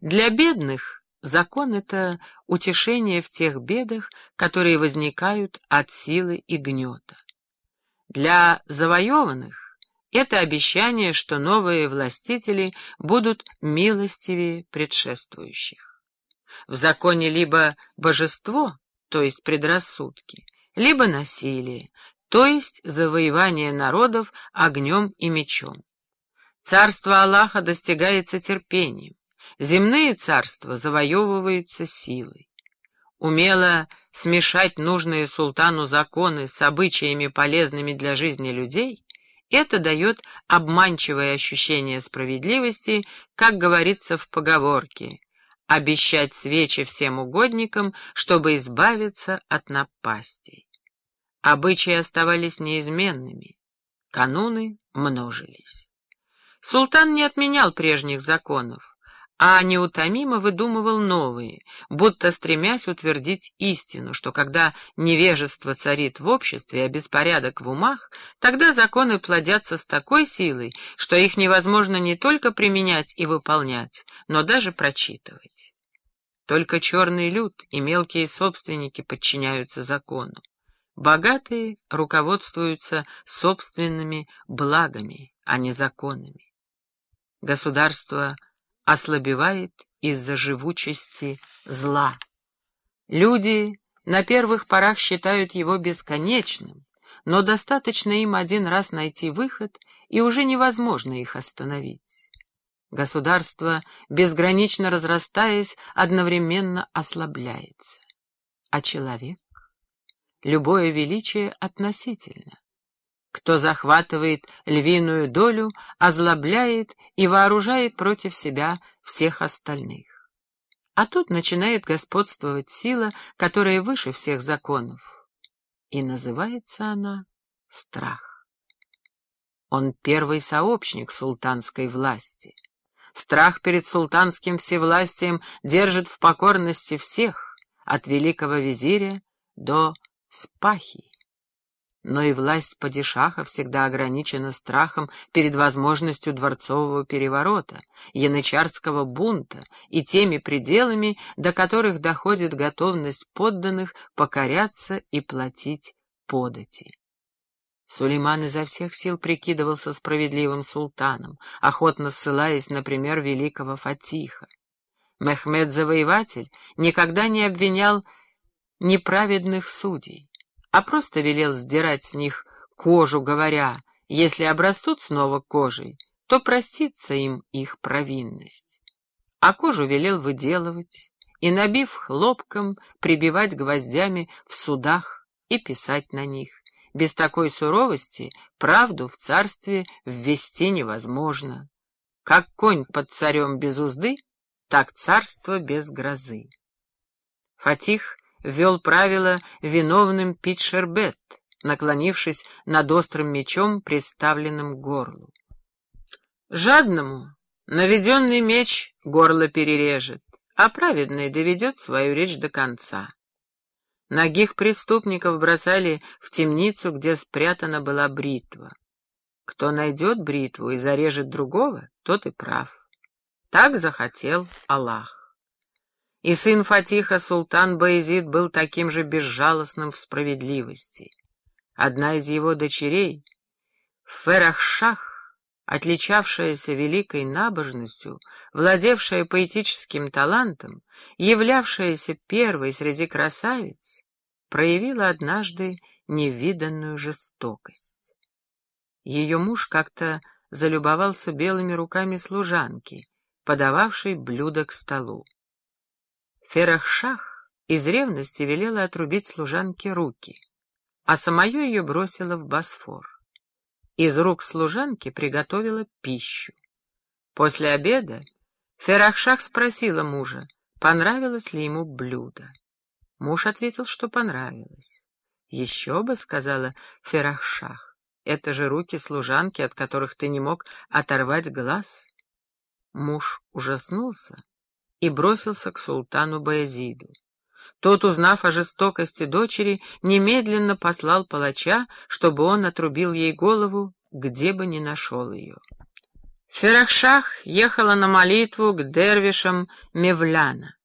Для бедных закон — это утешение в тех бедах, которые возникают от силы и гнета. Для завоеванных это обещание, что новые властители будут милостивее предшествующих. В законе либо божество, то есть предрассудки, либо насилие, то есть завоевание народов огнем и мечом. Царство Аллаха достигается терпением, земные царства завоевываются силой. Умело смешать нужные султану законы с обычаями, полезными для жизни людей, это дает обманчивое ощущение справедливости, как говорится в поговорке «обещать свечи всем угодникам, чтобы избавиться от напастей». Обычаи оставались неизменными, кануны множились. Султан не отменял прежних законов, а неутомимо выдумывал новые, будто стремясь утвердить истину, что когда невежество царит в обществе, а беспорядок в умах, тогда законы плодятся с такой силой, что их невозможно не только применять и выполнять, но даже прочитывать. Только черный люд и мелкие собственники подчиняются закону. Богатые руководствуются собственными благами, а не законами. Государство ослабевает из-за живучести зла. Люди на первых порах считают его бесконечным, но достаточно им один раз найти выход, и уже невозможно их остановить. Государство, безгранично разрастаясь, одновременно ослабляется. А человек? Любое величие относительно. Кто захватывает львиную долю, озлобляет и вооружает против себя всех остальных. А тут начинает господствовать сила, которая выше всех законов. И называется она страх. Он первый сообщник султанской власти. Страх перед султанским всевластием держит в покорности всех, от великого визиря до спахи но и власть падишаха всегда ограничена страхом перед возможностью дворцового переворота, янычарского бунта и теми пределами, до которых доходит готовность подданных покоряться и платить подати. Сулейман изо всех сил прикидывался справедливым султаном, охотно ссылаясь, например, великого Фатиха. Мехмед-завоеватель никогда не обвинял неправедных судей а просто велел сдирать с них кожу, говоря, если обрастут снова кожей, то простится им их провинность. А кожу велел выделывать и, набив хлопком, прибивать гвоздями в судах и писать на них. Без такой суровости правду в царстве ввести невозможно. Как конь под царем без узды, так царство без грозы. Фатих ввел правило виновным пить шербет, наклонившись над острым мечом, приставленным к горлу. Жадному наведенный меч горло перережет, а праведный доведет свою речь до конца. Ногих преступников бросали в темницу, где спрятана была бритва. Кто найдет бритву и зарежет другого, тот и прав. Так захотел Аллах. И сын Фатиха, султан Баезид, был таким же безжалостным в справедливости. Одна из его дочерей, Ферахшах, отличавшаяся великой набожностью, владевшая поэтическим талантом, являвшаяся первой среди красавиц, проявила однажды невиданную жестокость. Ее муж как-то залюбовался белыми руками служанки, подававшей блюдо к столу. Ферахшах из ревности велела отрубить служанке руки, а самое ее бросила в Босфор. Из рук служанки приготовила пищу. После обеда Ферахшах спросила мужа, понравилось ли ему блюдо. Муж ответил, что понравилось. «Еще бы», — сказала Ферахшах, — «это же руки служанки, от которых ты не мог оторвать глаз». Муж ужаснулся и бросился к султану Баязиду. Тот, узнав о жестокости дочери, немедленно послал палача, чтобы он отрубил ей голову, где бы ни нашел ее. Ферахшах ехала на молитву к дервишам Мевляна.